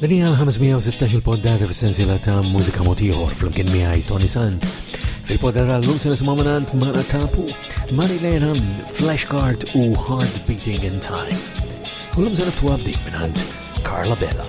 Dan hija l-516 il-poddata fis-sensiela ta' mużika motiħor flimkien miegħi Tony Sant. Fil-poddata l-lum se nisimgħu mingħand Mara Tapu, Mari Lena, Flashcard u Hearts Beating in Time. U l-lum se niftu għabdik mingħand Carla Bella.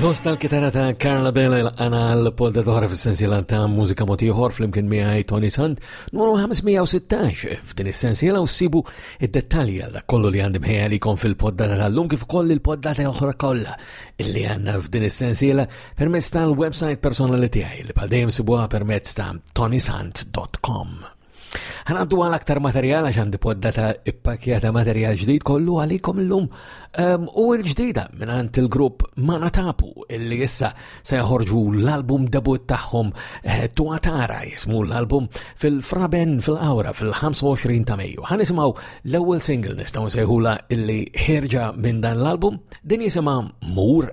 Ros tal-kitara ta' Carla Bella il-qana l-pol da doħra fil-sensiela ta' mużika motiħor fl-imkien miħaj Tony Sand numru 516 f'din il-sensiela u s-sibu id-detalji għalla kollu li għandim ħeja li kon fil-poddata tal-lum kif koll il-poddata oħra kolla illi għanna f'din il-sensiela permezz tal-website personali tiegħi li bħal dejjem sibuha permezz ta' tonisant.com. Għanaddu għal aktar materjal għax għandi poddata ippakjata materjal ġdid kollu għalikom l-lum ehm, u l-ġdida minn għant il-grupp Mana Tapu illi jissa se jħorġu l-album debut tagħhom eh, Tuatara jismu l-album fil-Fraben fil-Awra fil-25 ta' Mejju. Ħanisimgħu l-ewwel single nistgħu sejħula illi ħerġa minn dan l-album din jisimha Mur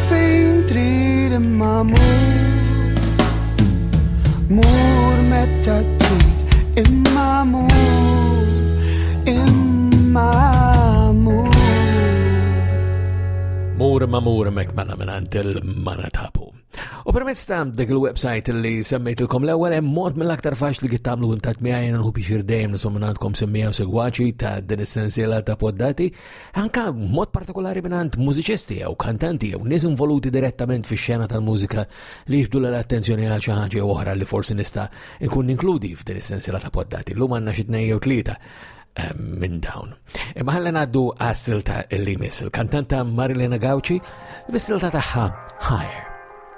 Fejn trid imma mur, mur meta trid imma mur, imma mur. Mur ma mur mek mela minn il-mana tapu. U permezz ta' dik il-website li semmejtilkom l-ewwel hemm mod mill-aktar faċli kif tagħmlu intat miegħi nħu biex irdejjem nisom mingħandkom semmija u segwaċi ta' din is-sensiela ta' poddati Anka mod partikolari mingħand mużiċisti jew kantanti jew nies involuti direttament fix-xena tal-mużika li jixbdu l-attenzjoni għal xi ħaġa jew oħra li forsi nista' nkun inkludi f'din is-sensiela ta' poddati. Llum għandna xi tnejn jew tlieta eh, minn dawn. Imma ħalli ngħaddu għas-silta l-limis, il-kantanta Marilena Gauci, bis-silta tagħha Higher.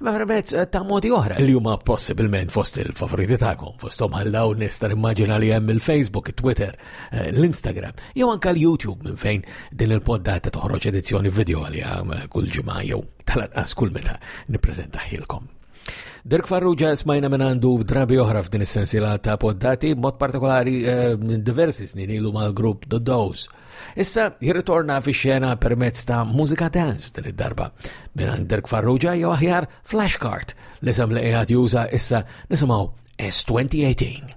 Ma permezz eh, ta' modi oħra li huma possibilment fost il-favoriti tagħkom, fosthom għal dawn nista' nimmaġina li hemm il-Facebook, it-Twitter, eh, l-Instagram, jew anke l-YouTube minn fejn din il-poddata toħroġ edizzjoni video li eh, kull ġimgħa jew tal-anqas kull meta nippreżentahilkom. Dirk Farrugia smajna minn għandu drabi oħra f'din is-sensiela ta' poddati, mod partikolari diversi snin ilu mal-grupp The Dose. Issa jirritorna fi xena permezz ta' mużika dance din id-darba. Minn Dirk Farrugia jew aħjar Flashcard li sem li qiegħed juża issa nisimgħu S2018.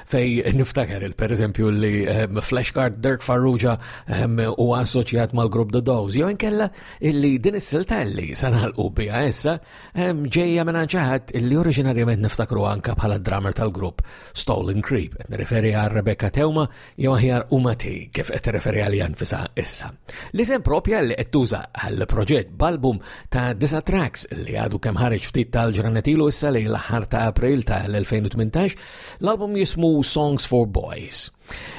fej niftakar per eżempju li ehm, flashcard Dirk Farrugia ehm, u assoċjat mal-grupp The Dows, jew inkella illi din is-silta li sanal u bija issa ehm, ġejja minn ċaħat illi oriġinarjament niftakru anka bħala drummer tal-grupp Stolen Creep, qed nirreferi għal Rebecca Teuma jew aħjar Umati kif qed referi għal janfisa issa. Li sem propja li qed tuża għall-proġett b'album ta' disa tracks li għadu kemm ħareġ ftit tal-ġranetilu issa li l-ħar ta' April ta' l-2018 L-album jismu Songs for Boys.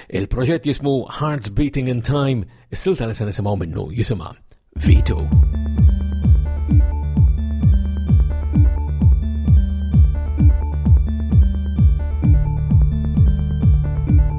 Il-proġett jismu Hearts Beating in Time, is-silta li se nisimgħu minnu jisimha V2.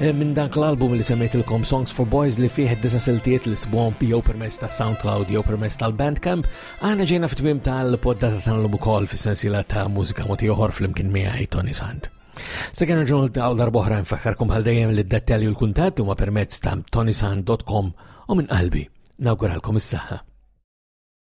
Eh, minn dak l-album li semmejtilkom Songs for Boys li fih disa siltiet li sbom jew permess ta' SoundCloud jew permess tal-Bandcamp, għana ġejna f'tmim tal-poddata tal-lum ukoll fis-sensiela ta' mużika moti oħor fl-imkien miegħi Tony Sant. Sekan ġurnal ta' darboħra nfakkarkom bħal dejjem li d-dettalji u l-kuntatt huma permezz ta' tonysant.com u minn qalbi nawguralkom is-saħħa.